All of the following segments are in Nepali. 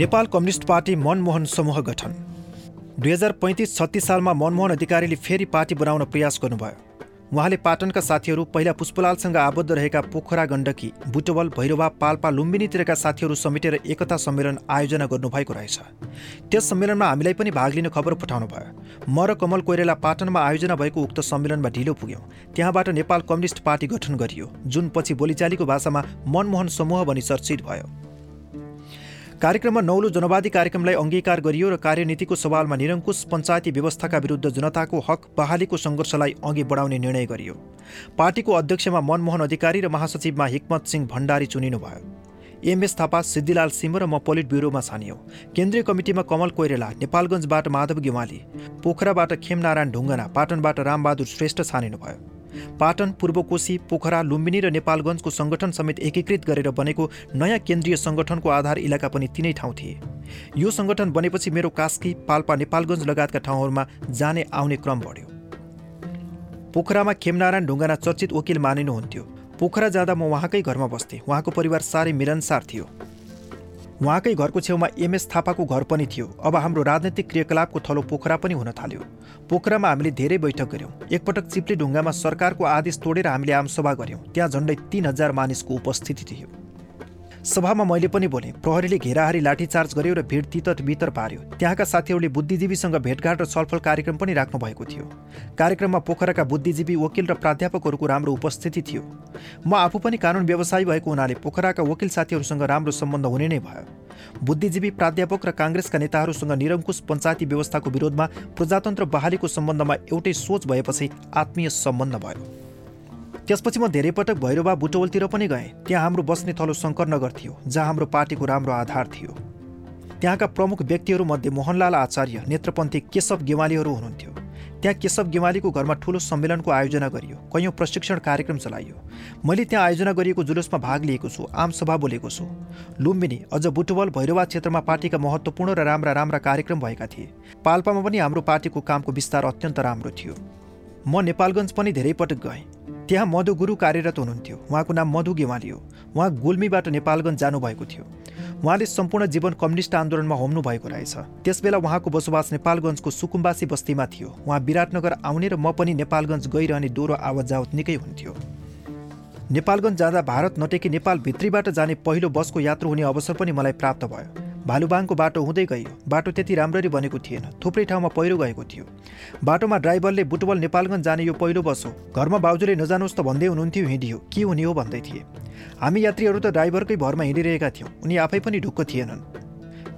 नेपाल कम्युनिस्ट पार्टी मनमोहन समूह गठन। दुई हजार पैँतिस छत्तिस सालमा मनमोहन अधिकारीले फेरि पार्टी बनाउन प्रयास गर्नुभयो। उहाँले पाटनका साथीहरू पहिला पुष्पलालसँग आबद्ध रहेका पोखरा गण्डकी बुटवल भैरवा पाल्पा लुम्बिनीतिरका साथीहरू समेटेर एकता सम्मेलन आयोजना गर्नुभएको रहेछ। त्यस सम्मेलनमा हामीलाई पनि भाग लिन खबर पठाउनु भयो म र कमल कोइरेला पाटनमा आयोजना भएको उक्त सम्मेलनमा ढिलो पुग्यौँ। त्यहाँबाट नेपाल कम्युनिस्ट पार्टी गठन गरियो। जुन पछि बोलीचालीको भाषामा मनमोहन समूह भनी चर्चित भयो। कार्यक्रममा नौलो जनवादी कार्यक्रमलाई अङ्गीकार गरियो र कार्यनीतिको सवालमा निरङ्कुश पञ्चायती व्यवस्थाका विरुद्ध जनताको हक बहालीको सङ्घर्षलाई अघि बढाउने निर्णय गरियो। पार्टीको अध्यक्षमा मनमोहन अधिकारी र महासचिवमा हिक्मत सिंह भण्डारी चुनिनुभयो। एमएस थापा सिद्धिलाल सिंह र म पोलिट ब्युरोमा छानियो। केन्द्रीय कमिटीमा कमल कोइरेला नेपालगञ्जबाट माधव गेवाली पोखराबाट खेमनारायण ढुङ्गना पाटनबाट रामबहादुर श्रेष्ठ छानिनुभयो। पाटन पूर्वकोशी पोखरा लुम्बिनी र नेपालगञ्जको सङ्गठन समेत एकीकृत गरेर बनेको नयाँ केन्द्रीय सङ्गठनको आधार इलाका पनि तिनै ठाउँ थिए। यो सङ्गठन बनेपछि मेरो कास्की पाल्पा नेपालगञ्ज लगायतका ठाउँहरूमा जाने आउने क्रम बढ्यो। पोखरामा खेमनारायण ढुङ्गाना चर्चित वकिल मानिनुहुन्थ्यो। पोखरा जाँदा म उहाँकै घरमा बस्थेँ। उहाँको परिवार साह्रै मिलनसार थियो। उहाँकै घरको छेउमा एमएस थापाको घर पनि थियो। अब हाम्रो राजनैतिक क्रियाकलापको थलो पोखरा पनि हुन थाल्यो। पोखरामा हामीले धेरै बैठक गऱ्यौँ। एकपटक चिप्ली ढुङ्गामा सरकारको आदेश तोडेर हामीले आमसभा गऱ्यौँ। त्यहाँ झन्डै तिन हजार मानिसको उपस्थिति थियो। सभामा मैले पनि बोलेँ। प्रहरीले घेराहारी लाठीचार्ज गर्यो र भिड तितर बितर पार्यो। त्यहाँका साथीहरूले बुद्धिजीवीसँग भेटघाट र छलफल कार्यक्रम पनि राख्नु भएको थियो। कार्यक्रममा पोखराका बुद्धिजीवी वकिल र प्राध्यापकहरूको राम्रो उपस्थिति थियो। म आफू पनि कानुन व्यवसायी भएको हुनाले पोखराका वकिल साथीहरूसँग राम्रो सम्बन्ध हुने नै भयो। बुद्धिजीवी प्राध्यापक र काङ्ग्रेसका नेताहरूसँग निरङ्कुश पञ्चायती व्यवस्थाको विरोधमा प्रजातन्त्र बहालीको सम्बन्धमा एउटै सोच भएपछि आत्मीय सम्बन्ध भयो। त्यसपछि म धेरै पटक भैरवा बुटवलतिर पनि गएँ। त्यहाँ हाम्रो बस्ने थलो शङ्करनगर थियो जहाँ हाम्रो पार्टीको राम्रो आधार थियो। त्यहाँका प्रमुख व्यक्तिहरूमध्ये मोहनलाल आचार्य नेत्रपन्थी केशव गेवालीहरू हुनुहुन्थ्यो। त्यहाँ केशव गेवालीको घरमा ठुलो सम्मेलनको आयोजना गरियो कैयौँ प्रशिक्षण कार्यक्रम चलाइयो। मैले त्यहाँ आयोजना गरिएको जुलुसमा भाग लिएको छु आमसभा बोलेको छु। लुम्बिनी अझ बुटवल भैरवा क्षेत्रमा पार्टीका महत्त्वपूर्ण र राम्रा राम्रा कार्यक्रम भएका थिए। पाल्पामा पनि हाम्रो पार्टीको कामको विस्तार अत्यन्त राम्रो थियो। म नेपालगञ्ज पनि धेरै पटक गएँ। त्यहाँ मधु गुरु कार्यरत हुनुहुन्थ्यो। उहाँको नाम मधु गेवाली हो। उहाँ गुल्मीबाट नेपालगञ्ज जानुभएको थियो। उहाँले सम्पूर्ण जीवन कम्युनिस्ट आन्दोलनमा होम्नु भएको रहेछ। त्यसबेला उहाँको बसोबास नेपालगञ्जको सुकुम्बासी बस्तीमा थियो। उहाँ विराटनगर आउने र म पनि नेपालगञ्ज गइरहने दोहोरो आवत जावत निकै हुन्थ्यो। नेपालगञ्ज जाँदा भारत नटेकी नेपाल भित्रीबाट जाने पहिलो बसको यात्रु हुने अवसर पनि मलाई प्राप्त भयो। भालुबाङको बाटो हुँदै गयो। बाटो त्यति राम्ररी बनेको थिएन। थुप्रै ठाउँमा पहिरो गएको थियो। बाटोमा ड्राइभरले बुटवल नेपालगञ्ज जाने यो पहिलो बस। हो घरमा बाउजूले नजानुहोस् त भन्दै हुनुहुन्थ्यो हिँडियो। के हुने हो भन्दै थिए। हामी यात्रीहरू त ड्राइभरकै भरमा हिँडिरहेका थियौँ। उनी आफै पनि ढुक्क थिएनन्।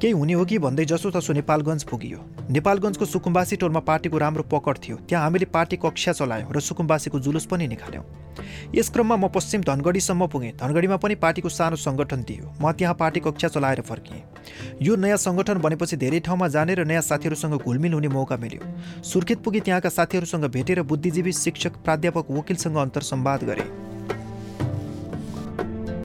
केही हुने हो कि भन्दै जसो तसो नेपालगञ्ज पुगियो। नेपालगञ्जको सुकुम्बासी टोलमा पार्टीको राम्रो पकड थियो। त्यहाँ हामीले पार्टी कक्षा चलायौँ र सुकुम्बासीको जुलुस पनि निकाल्यौँ यस क्रममा म पश्चिम धनगढीसम्म पुगेँ। धनगढीमा पनि पार्टीको सानो सङ्गठन थियो। म त्यहाँ पार्टी कक्षा चलाएर फर्किएँ। यो नयाँ सङ्गठन बनेपछि धेरै ठाउँमा जाने र नयाँ साथीहरूसँग घुलमिल हुने मौका मिल्यो। सुर्खेत पुगी त्यहाँका साथीहरूसँग भेटेर बुद्धिजीवी शिक्षक प्राध्यापक वकिलसँग अन्तर संवाद गरेँ।